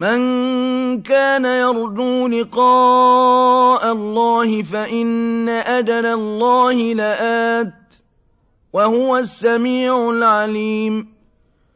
مَن كَانَ يَرْجُو لِقَاءَ اللَّهِ فَإِنَّ أَجَلَ اللَّهِ لَآتٍ ۚ وَهُوَ السَّمِيعُ الْعَلِيمُ.